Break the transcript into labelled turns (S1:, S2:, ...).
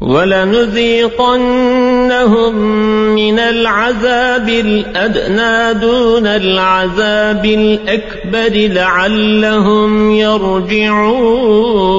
S1: ولنذيقنهم من العذاب الأدنى دون العذاب الأكبر لعلهم يرجعون.